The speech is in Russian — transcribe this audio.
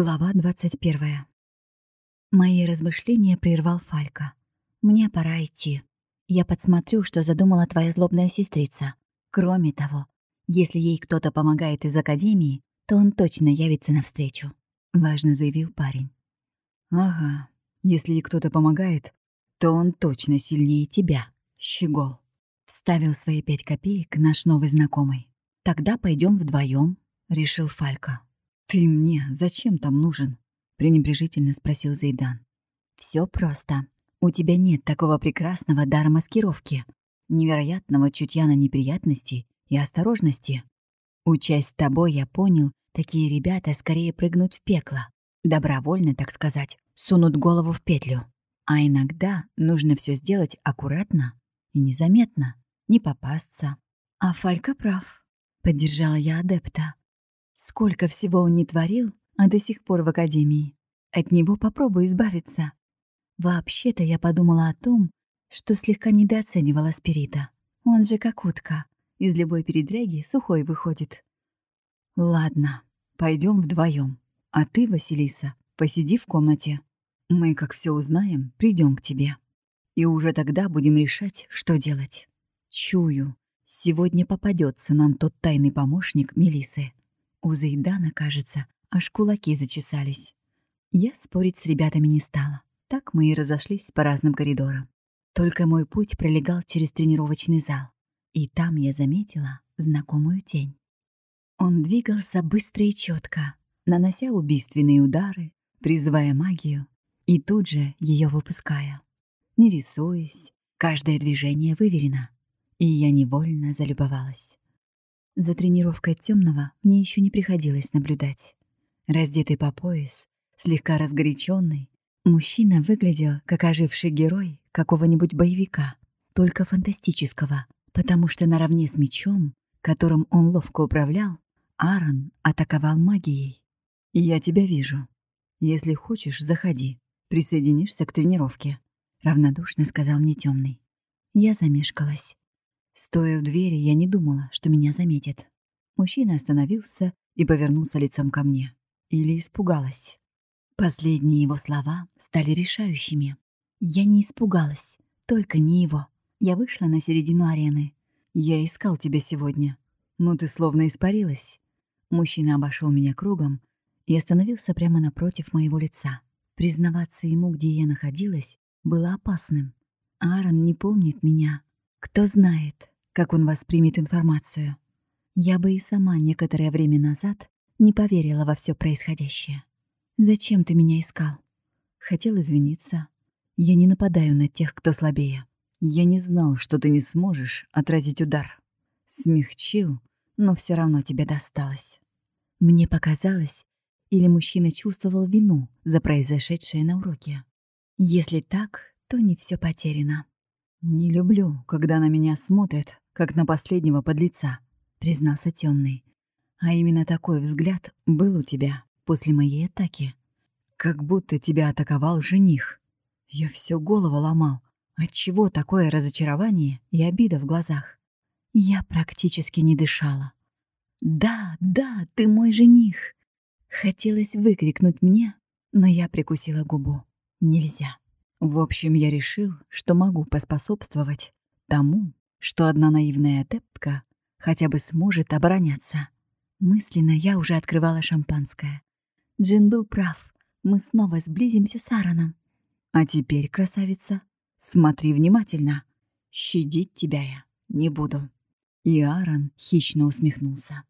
Глава 21. Мои размышления прервал Фалька. «Мне пора идти. Я подсмотрю, что задумала твоя злобная сестрица. Кроме того, если ей кто-то помогает из Академии, то он точно явится навстречу», — важно заявил парень. «Ага, если ей кто-то помогает, то он точно сильнее тебя, щегол», — вставил свои пять копеек наш новый знакомый. «Тогда пойдем вдвоем, решил Фалька. «Ты мне зачем там нужен?» — пренебрежительно спросил Зайдан. Все просто. У тебя нет такого прекрасного дара маскировки, невероятного чутья на неприятности и осторожности. Учась с тобой, я понял, такие ребята скорее прыгнут в пекло. Добровольно, так сказать, сунут голову в петлю. А иногда нужно все сделать аккуратно и незаметно, не попасться. А Фалька прав. Поддержала я адепта. Сколько всего он не творил, а до сих пор в академии. От него попробуй избавиться. Вообще-то я подумала о том, что слегка недооценивала Спирита. Он же как утка. Из любой передряги сухой выходит. Ладно, пойдем вдвоем. А ты, Василиса, посиди в комнате. Мы, как все узнаем, придем к тебе. И уже тогда будем решать, что делать. Чую, сегодня попадется нам тот тайный помощник Мелисы. У Зайдана, кажется, аж кулаки зачесались. Я спорить с ребятами не стала. Так мы и разошлись по разным коридорам. Только мой путь пролегал через тренировочный зал. И там я заметила знакомую тень. Он двигался быстро и четко, нанося убийственные удары, призывая магию и тут же ее выпуская. Не рисуясь, каждое движение выверено, и я невольно залюбовалась. За тренировкой темного мне еще не приходилось наблюдать. Раздетый по пояс, слегка разгоряченный, мужчина выглядел как оживший герой какого-нибудь боевика, только фантастического, потому что наравне с мечом, которым он ловко управлял, Аарон атаковал магией. «Я тебя вижу. Если хочешь, заходи. Присоединишься к тренировке», — равнодушно сказал мне темный. Я замешкалась. Стоя в двери, я не думала, что меня заметят. Мужчина остановился и повернулся лицом ко мне. Или испугалась. Последние его слова стали решающими. Я не испугалась, только не его. Я вышла на середину арены. «Я искал тебя сегодня, но ты словно испарилась». Мужчина обошел меня кругом и остановился прямо напротив моего лица. Признаваться ему, где я находилась, было опасным. Аарон не помнит меня. Кто знает, как он воспримет информацию. Я бы и сама некоторое время назад не поверила во все происходящее. «Зачем ты меня искал?» Хотел извиниться. Я не нападаю на тех, кто слабее. Я не знал, что ты не сможешь отразить удар. Смягчил, но все равно тебе досталось. Мне показалось, или мужчина чувствовал вину за произошедшее на уроке. Если так, то не все потеряно. «Не люблю, когда на меня смотрят, как на последнего подлеца», — признался темный. «А именно такой взгляд был у тебя после моей атаки. Как будто тебя атаковал жених. Я все голову ломал. Отчего такое разочарование и обида в глазах? Я практически не дышала. «Да, да, ты мой жених!» Хотелось выкрикнуть мне, но я прикусила губу. Нельзя. В общем, я решил, что могу поспособствовать тому, что одна наивная адептка хотя бы сможет обороняться. Мысленно я уже открывала шампанское. Джин был прав. Мы снова сблизимся с Аароном. А теперь, красавица, смотри внимательно. Щадить тебя я не буду. И Аарон хищно усмехнулся.